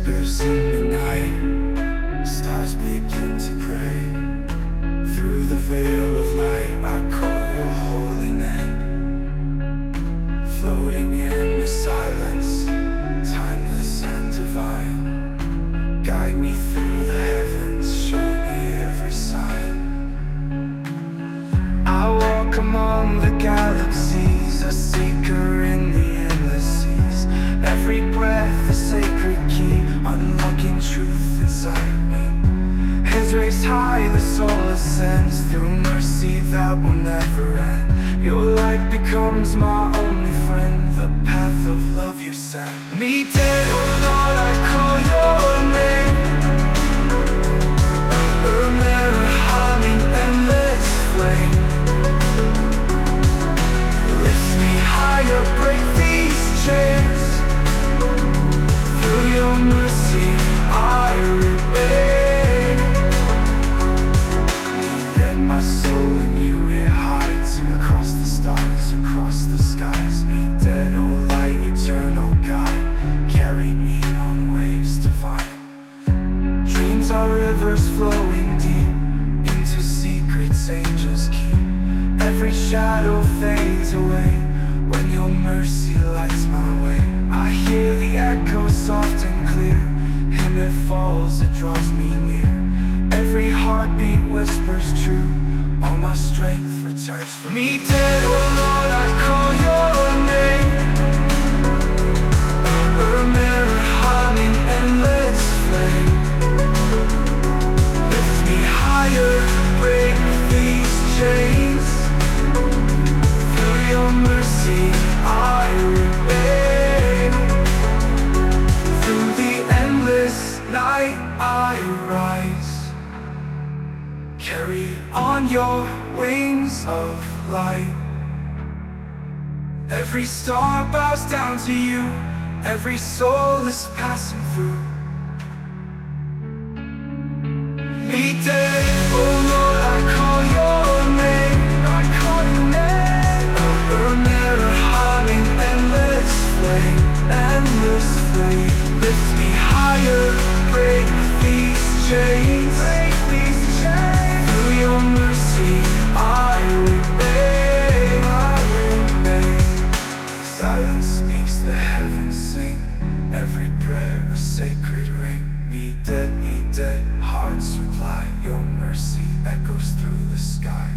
whispers in the night. Stars begin to pray Through the veil of light. I call your holy name Floating in the silence Timeless and divine. Guide me through the heavens Show me every sign. I walk among the galaxies A seeker Hands raised high, the soul ascends Through mercy that will never end. Your light becomes my only Dreams are rivers flowing deep Into secrets angels keep Every shadow fades away When your mercy lights my way. I hear the echo soft and clear And it falls, it draws me near. Every heartbeat whispers true All my strength returns for me. Dead, oh Lord, rise. Carry on your wings of light. Every star bows down to you. Every soul is passing through. Me dead, oh Lord, I call your name. I call your name. A mirror humming endless flame Endless flame sing Every prayer a sacred ring. Me dead, me dead, hearts reply Your mercy echoes through the sky